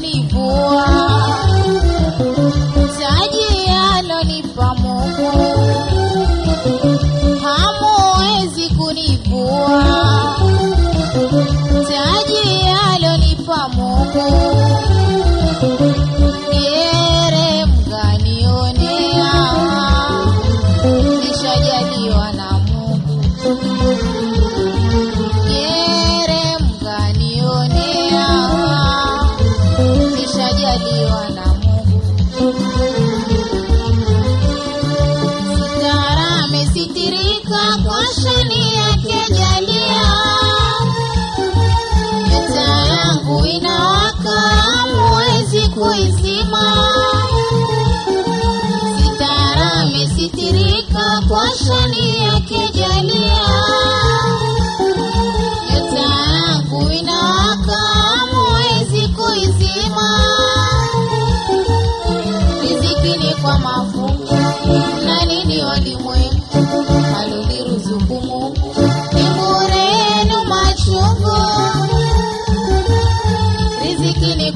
kunivua taji alonipa Mungu hamuwezi kunivua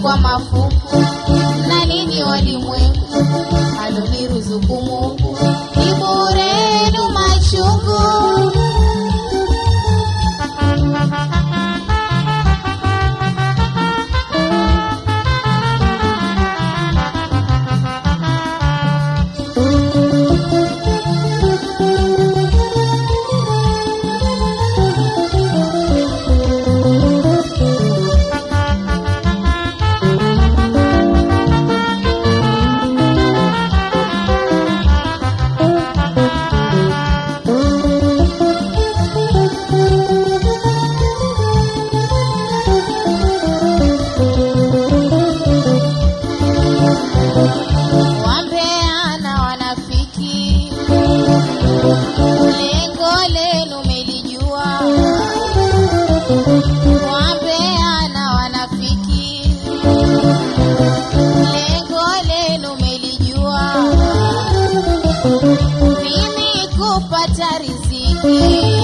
kwa mafuku. Na nini walimwengu, aloniruzuku Thank you.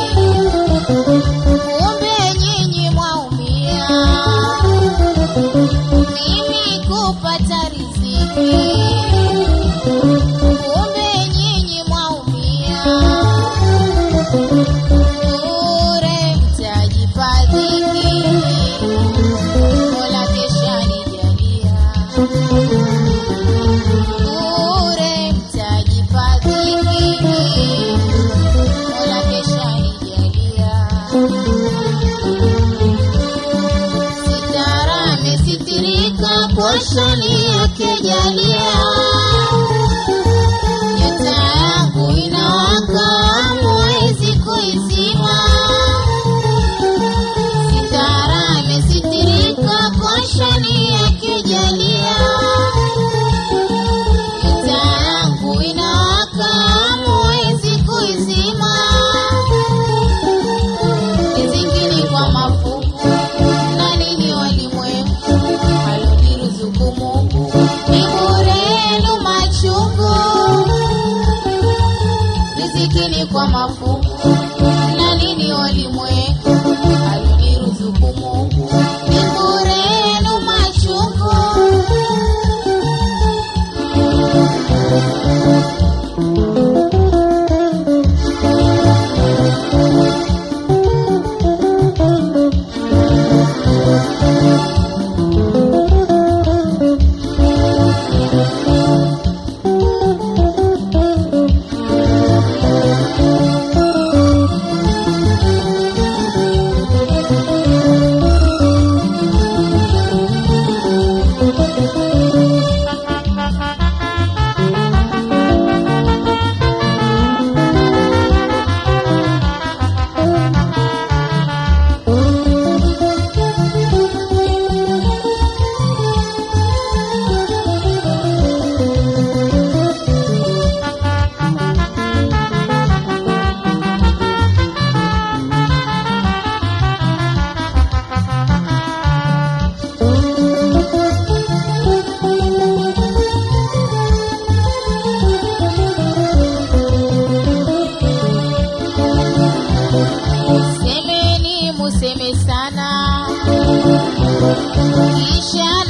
nini kwa mafumu na nini walimwengu aliniruzuku Mungu ni bure machungu. I shall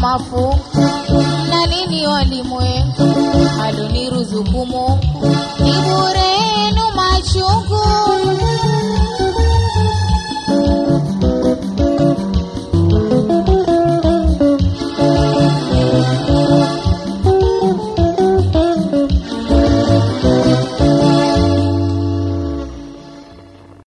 mafungu na nini walimwengu aloniruzuku Mungu ni bure yenu machungu